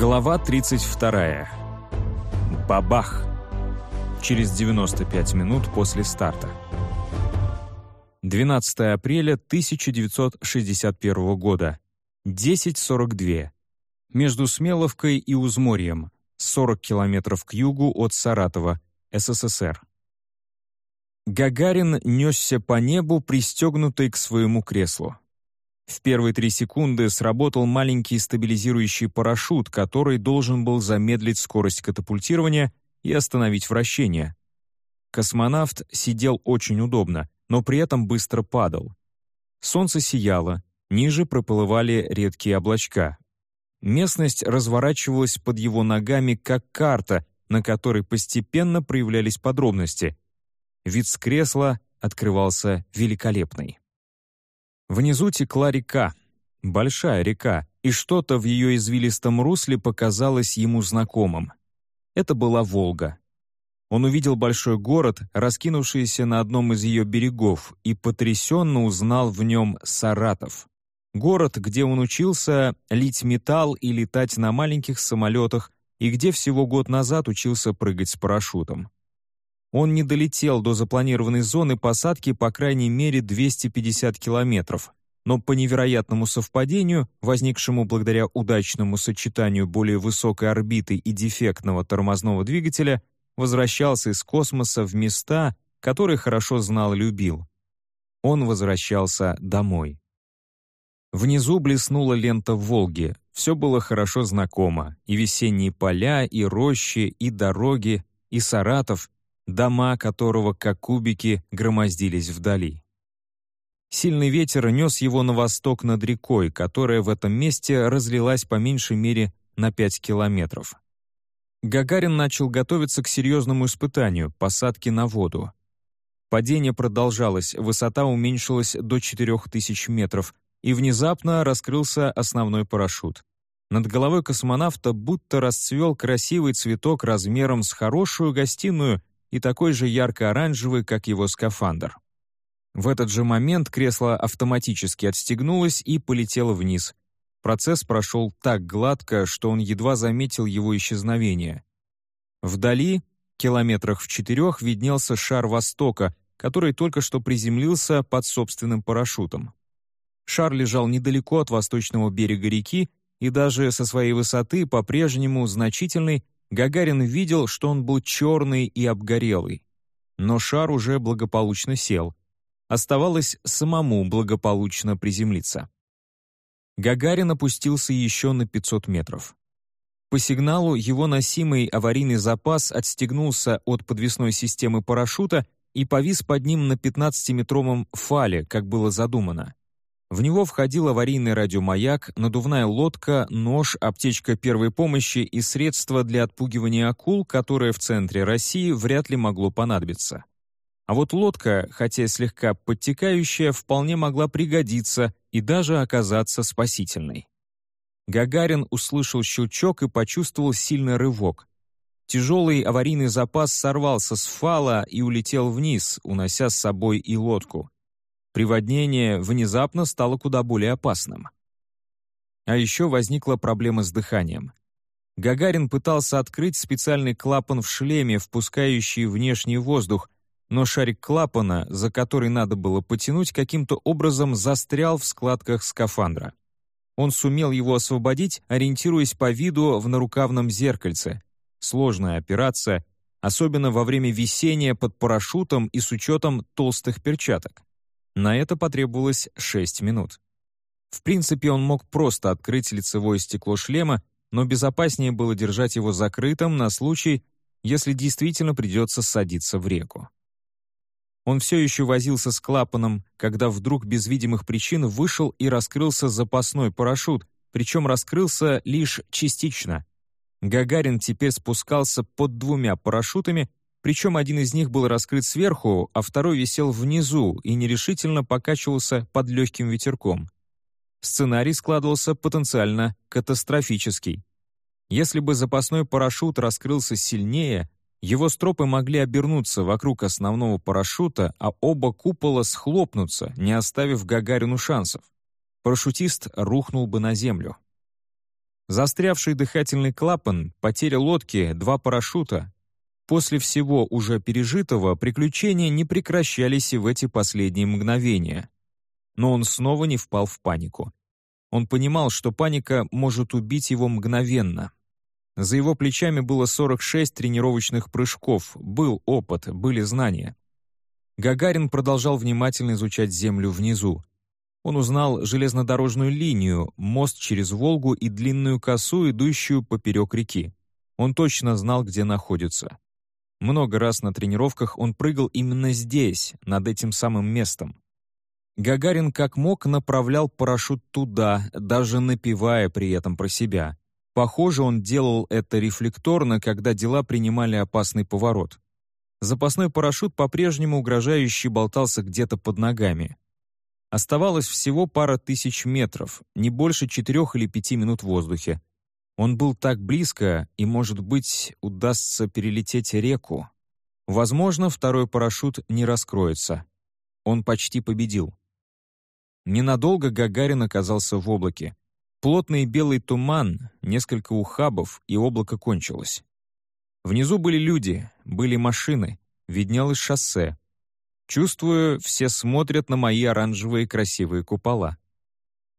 Глава 32. Бабах! Через 95 минут после старта. 12 апреля 1961 года. 10.42. Между Смеловкой и Узморьем. 40 километров к югу от Саратова, СССР. Гагарин несся по небу, пристегнутый к своему креслу. В первые три секунды сработал маленький стабилизирующий парашют, который должен был замедлить скорость катапультирования и остановить вращение. Космонавт сидел очень удобно, но при этом быстро падал. Солнце сияло, ниже проплывали редкие облачка. Местность разворачивалась под его ногами, как карта, на которой постепенно проявлялись подробности. Вид с кресла открывался великолепный. Внизу текла река, большая река, и что-то в ее извилистом русле показалось ему знакомым. Это была Волга. Он увидел большой город, раскинувшийся на одном из ее берегов, и потрясенно узнал в нем Саратов. Город, где он учился лить металл и летать на маленьких самолетах, и где всего год назад учился прыгать с парашютом. Он не долетел до запланированной зоны посадки по крайней мере 250 километров, но по невероятному совпадению, возникшему благодаря удачному сочетанию более высокой орбиты и дефектного тормозного двигателя, возвращался из космоса в места, которые хорошо знал и любил. Он возвращался домой. Внизу блеснула лента Волги. Все было хорошо знакомо. И весенние поля, и рощи, и дороги, и Саратов, дома которого, как кубики, громоздились вдали. Сильный ветер нес его на восток над рекой, которая в этом месте разлилась по меньшей мере на 5 километров. Гагарин начал готовиться к серьезному испытанию — посадке на воду. Падение продолжалось, высота уменьшилась до 4000 метров, и внезапно раскрылся основной парашют. Над головой космонавта будто расцвел красивый цветок размером с хорошую гостиную и такой же ярко-оранжевый, как его скафандр. В этот же момент кресло автоматически отстегнулось и полетело вниз. Процесс прошел так гладко, что он едва заметил его исчезновение. Вдали, километрах в четырех, виднелся шар Востока, который только что приземлился под собственным парашютом. Шар лежал недалеко от восточного берега реки, и даже со своей высоты, по-прежнему значительный, Гагарин видел, что он был черный и обгорелый. Но шар уже благополучно сел. Оставалось самому благополучно приземлиться. Гагарин опустился еще на 500 метров. По сигналу его носимый аварийный запас отстегнулся от подвесной системы парашюта и повис под ним на 15-метровом фале, как было задумано. В него входил аварийный радиомаяк, надувная лодка, нож, аптечка первой помощи и средства для отпугивания акул, которое в центре России вряд ли могло понадобиться. А вот лодка, хотя слегка подтекающая, вполне могла пригодиться и даже оказаться спасительной. Гагарин услышал щелчок и почувствовал сильный рывок. Тяжелый аварийный запас сорвался с фала и улетел вниз, унося с собой и лодку. Приводнение внезапно стало куда более опасным. А еще возникла проблема с дыханием. Гагарин пытался открыть специальный клапан в шлеме, впускающий внешний воздух, но шарик клапана, за который надо было потянуть, каким-то образом застрял в складках скафандра. Он сумел его освободить, ориентируясь по виду в нарукавном зеркальце. Сложная операция, особенно во время висения под парашютом и с учетом толстых перчаток. На это потребовалось 6 минут. В принципе, он мог просто открыть лицевое стекло шлема, но безопаснее было держать его закрытым на случай, если действительно придется садиться в реку. Он все еще возился с клапаном, когда вдруг без видимых причин вышел и раскрылся запасной парашют, причем раскрылся лишь частично. Гагарин теперь спускался под двумя парашютами, причем один из них был раскрыт сверху, а второй висел внизу и нерешительно покачивался под легким ветерком. Сценарий складывался потенциально катастрофический. Если бы запасной парашют раскрылся сильнее, его стропы могли обернуться вокруг основного парашюта, а оба купола схлопнуться, не оставив Гагарину шансов. Парашютист рухнул бы на землю. Застрявший дыхательный клапан, потеря лодки, два парашюта. После всего уже пережитого приключения не прекращались и в эти последние мгновения. Но он снова не впал в панику. Он понимал, что паника может убить его мгновенно. За его плечами было 46 тренировочных прыжков, был опыт, были знания. Гагарин продолжал внимательно изучать землю внизу. Он узнал железнодорожную линию, мост через Волгу и длинную косу, идущую поперек реки. Он точно знал, где находится. Много раз на тренировках он прыгал именно здесь, над этим самым местом. Гагарин как мог направлял парашют туда, даже напевая при этом про себя. Похоже, он делал это рефлекторно, когда дела принимали опасный поворот. Запасной парашют по-прежнему угрожающе болтался где-то под ногами. Оставалось всего пара тысяч метров, не больше четырех или пяти минут в воздухе. Он был так близко, и, может быть, удастся перелететь реку. Возможно, второй парашют не раскроется. Он почти победил. Ненадолго Гагарин оказался в облаке. Плотный белый туман, несколько ухабов, и облако кончилось. Внизу были люди, были машины, виднелось шоссе. Чувствую, все смотрят на мои оранжевые красивые купола.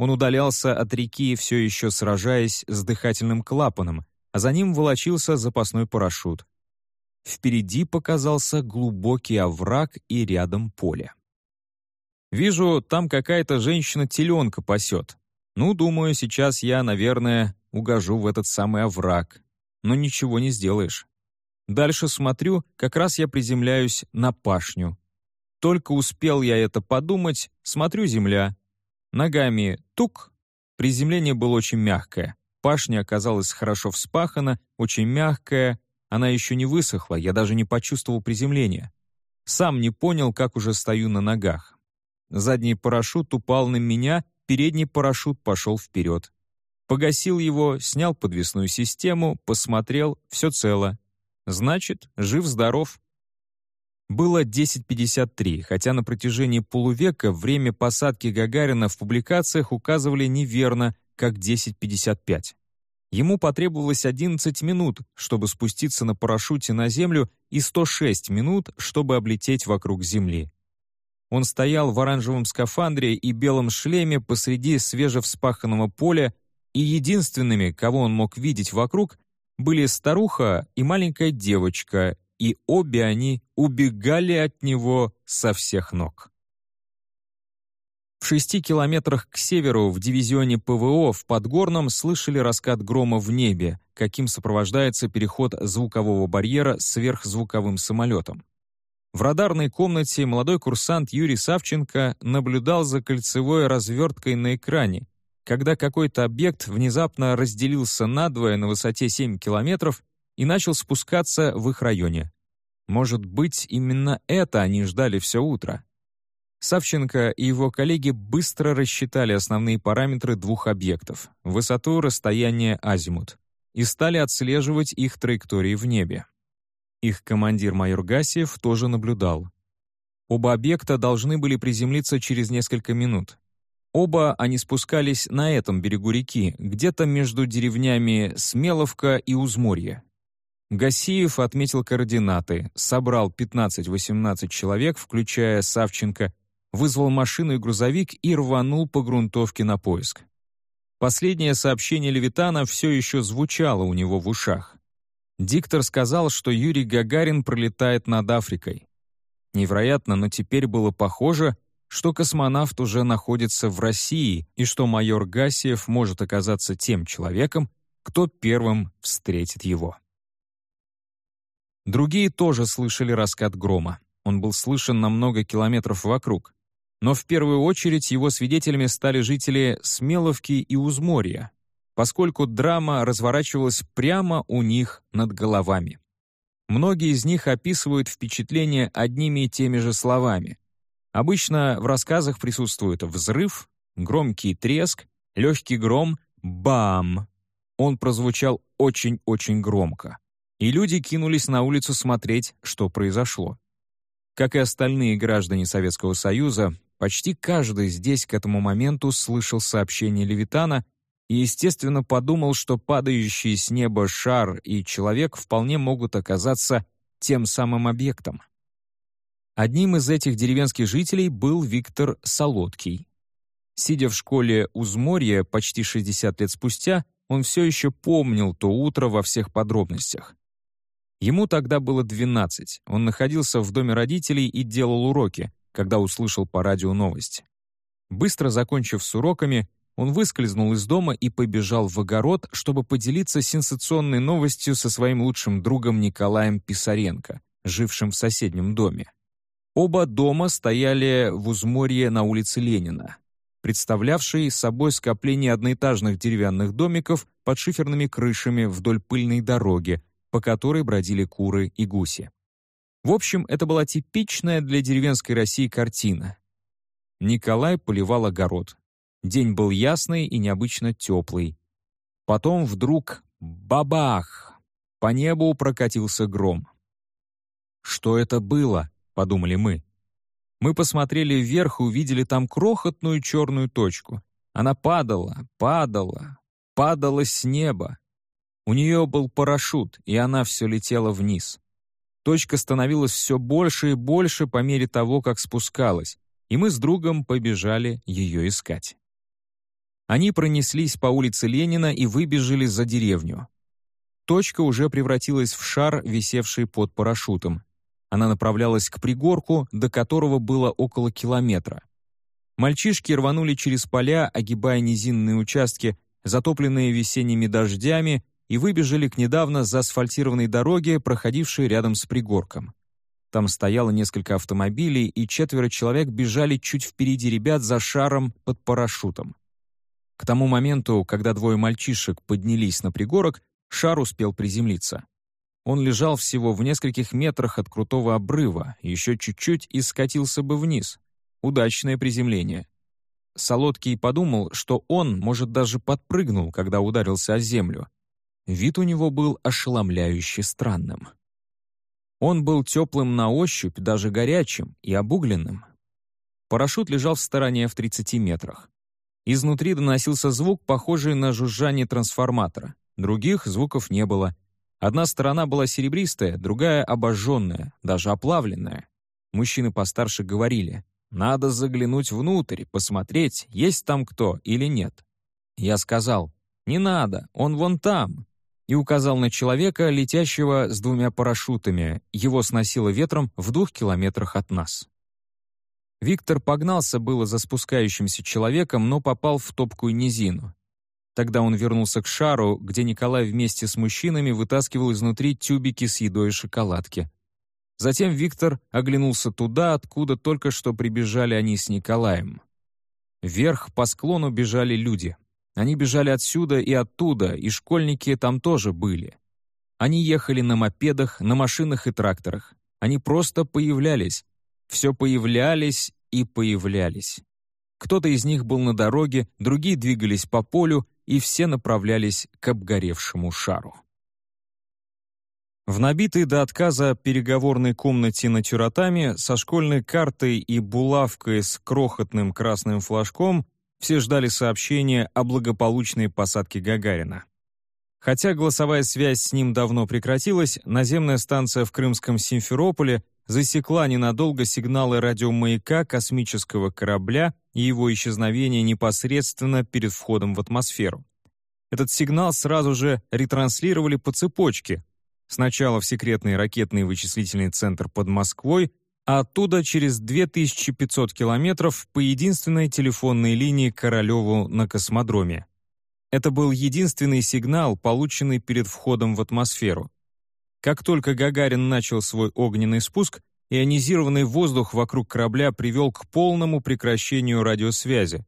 Он удалялся от реки, все еще сражаясь с дыхательным клапаном, а за ним волочился запасной парашют. Впереди показался глубокий овраг и рядом поле. Вижу, там какая-то женщина теленка пасет. Ну, думаю, сейчас я, наверное, угожу в этот самый овраг. Но ничего не сделаешь. Дальше смотрю, как раз я приземляюсь на пашню. Только успел я это подумать, смотрю земля. Ногами тук. Приземление было очень мягкое. Пашня оказалась хорошо вспахана, очень мягкая. Она еще не высохла, я даже не почувствовал приземления. Сам не понял, как уже стою на ногах. Задний парашют упал на меня, передний парашют пошел вперед. Погасил его, снял подвесную систему, посмотрел, все цело. Значит, жив-здоров. Было 10.53, хотя на протяжении полувека время посадки Гагарина в публикациях указывали неверно, как 10.55. Ему потребовалось 11 минут, чтобы спуститься на парашюте на Землю и 106 минут, чтобы облететь вокруг Земли. Он стоял в оранжевом скафандре и белом шлеме посреди свежевспаханного поля, и единственными, кого он мог видеть вокруг, были старуха и маленькая девочка, и обе они убегали от него со всех ног. В шести километрах к северу в дивизионе ПВО в Подгорном слышали раскат грома в небе, каким сопровождается переход звукового барьера сверхзвуковым самолетом. В радарной комнате молодой курсант Юрий Савченко наблюдал за кольцевой разверткой на экране, когда какой-то объект внезапно разделился надвое на высоте 7 километров и начал спускаться в их районе. Может быть, именно это они ждали все утро. Савченко и его коллеги быстро рассчитали основные параметры двух объектов — высоту, расстояние, азимут — и стали отслеживать их траектории в небе. Их командир майор Гасиев тоже наблюдал. Оба объекта должны были приземлиться через несколько минут. Оба они спускались на этом берегу реки, где-то между деревнями Смеловка и Узморье. Гасиев отметил координаты, собрал 15-18 человек, включая Савченко, вызвал машину и грузовик и рванул по грунтовке на поиск. Последнее сообщение Левитана все еще звучало у него в ушах. Диктор сказал, что Юрий Гагарин пролетает над Африкой. Невероятно, но теперь было похоже, что космонавт уже находится в России и что майор Гасиев может оказаться тем человеком, кто первым встретит его. Другие тоже слышали раскат грома. Он был слышен на много километров вокруг. Но в первую очередь его свидетелями стали жители Смеловки и Узморья, поскольку драма разворачивалась прямо у них над головами. Многие из них описывают впечатление одними и теми же словами. Обычно в рассказах присутствует взрыв, громкий треск, легкий гром, бам. Он прозвучал очень-очень громко. И люди кинулись на улицу смотреть, что произошло. Как и остальные граждане Советского Союза, почти каждый здесь к этому моменту слышал сообщение Левитана и, естественно, подумал, что падающий с неба шар и человек вполне могут оказаться тем самым объектом. Одним из этих деревенских жителей был Виктор Солодкий. Сидя в школе Узморья почти 60 лет спустя, он все еще помнил то утро во всех подробностях. Ему тогда было 12, он находился в доме родителей и делал уроки, когда услышал по радио новость. Быстро закончив с уроками, он выскользнул из дома и побежал в огород, чтобы поделиться сенсационной новостью со своим лучшим другом Николаем Писаренко, жившим в соседнем доме. Оба дома стояли в Узморье на улице Ленина, представлявшей собой скопление одноэтажных деревянных домиков под шиферными крышами вдоль пыльной дороги, по которой бродили куры и гуси. В общем, это была типичная для деревенской России картина. Николай поливал огород, День был ясный и необычно теплый. Потом вдруг бабах! По небу прокатился гром. «Что это было?» — подумали мы. Мы посмотрели вверх и увидели там крохотную черную точку. Она падала, падала, падала с неба. У нее был парашют, и она все летела вниз. Точка становилась все больше и больше по мере того, как спускалась, и мы с другом побежали ее искать. Они пронеслись по улице Ленина и выбежали за деревню. Точка уже превратилась в шар, висевший под парашютом. Она направлялась к пригорку, до которого было около километра. Мальчишки рванули через поля, огибая низинные участки, затопленные весенними дождями, и выбежали к недавно заасфальтированной дороге, проходившей рядом с пригорком. Там стояло несколько автомобилей, и четверо человек бежали чуть впереди ребят за шаром под парашютом. К тому моменту, когда двое мальчишек поднялись на пригорок, шар успел приземлиться. Он лежал всего в нескольких метрах от крутого обрыва, еще чуть-чуть и скатился бы вниз. Удачное приземление. Солодкий подумал, что он, может, даже подпрыгнул, когда ударился о землю. Вид у него был ошеломляюще странным. Он был теплым на ощупь, даже горячим и обугленным. Парашют лежал в стороне в 30 метрах. Изнутри доносился звук, похожий на жужжание трансформатора. Других звуков не было. Одна сторона была серебристая, другая — обожженная, даже оплавленная. Мужчины постарше говорили, «Надо заглянуть внутрь, посмотреть, есть там кто или нет». Я сказал, «Не надо, он вон там», и указал на человека, летящего с двумя парашютами. Его сносило ветром в двух километрах от нас. Виктор погнался было за спускающимся человеком, но попал в топкую низину. Тогда он вернулся к шару, где Николай вместе с мужчинами вытаскивал изнутри тюбики с едой и шоколадки. Затем Виктор оглянулся туда, откуда только что прибежали они с Николаем. Вверх по склону бежали люди. Они бежали отсюда и оттуда, и школьники там тоже были. Они ехали на мопедах, на машинах и тракторах. Они просто появлялись, все появлялись и появлялись. Кто-то из них был на дороге, другие двигались по полю, и все направлялись к обгоревшему шару. В набитой до отказа переговорной комнате на тюратами со школьной картой и булавкой с крохотным красным флажком все ждали сообщения о благополучной посадке Гагарина. Хотя голосовая связь с ним давно прекратилась, наземная станция в крымском Симферополе засекла ненадолго сигналы радиомаяка космического корабля и его исчезновение непосредственно перед входом в атмосферу. Этот сигнал сразу же ретранслировали по цепочке, сначала в секретный ракетный вычислительный центр под Москвой, а оттуда через 2500 километров по единственной телефонной линии Королеву на космодроме. Это был единственный сигнал, полученный перед входом в атмосферу. Как только Гагарин начал свой огненный спуск, ионизированный воздух вокруг корабля привел к полному прекращению радиосвязи.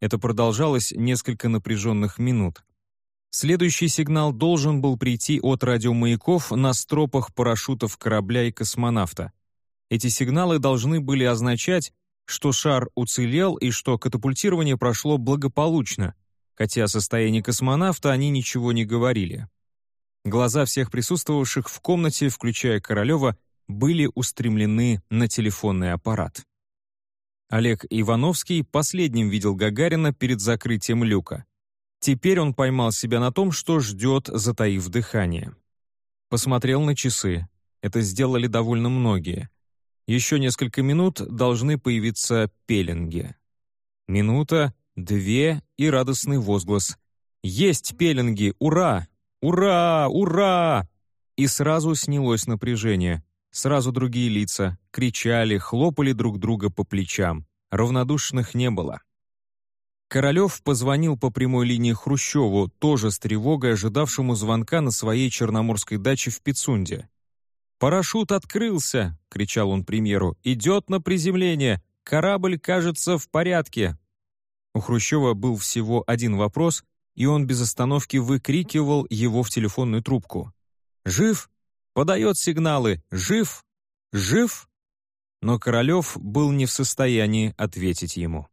Это продолжалось несколько напряженных минут. Следующий сигнал должен был прийти от радиомаяков на стропах парашютов корабля и космонавта. Эти сигналы должны были означать, что шар уцелел и что катапультирование прошло благополучно, хотя о состоянии космонавта они ничего не говорили. Глаза всех присутствовавших в комнате, включая Королева, были устремлены на телефонный аппарат. Олег Ивановский последним видел Гагарина перед закрытием люка. Теперь он поймал себя на том, что ждет, затаив дыхание. Посмотрел на часы. Это сделали довольно многие. Еще несколько минут должны появиться пеленги. Минута, две и радостный возглас. «Есть пеленги! Ура! Ура! Ура!» И сразу снялось напряжение. Сразу другие лица. Кричали, хлопали друг друга по плечам. Равнодушных не было. Королев позвонил по прямой линии Хрущеву, тоже с тревогой ожидавшему звонка на своей черноморской даче в Пицунде. «Парашют открылся!» — кричал он премьеру. «Идет на приземление! Корабль, кажется, в порядке!» У Хрущева был всего один вопрос, и он без остановки выкрикивал его в телефонную трубку. «Жив? Подает сигналы! Жив? Жив?» Но Королев был не в состоянии ответить ему.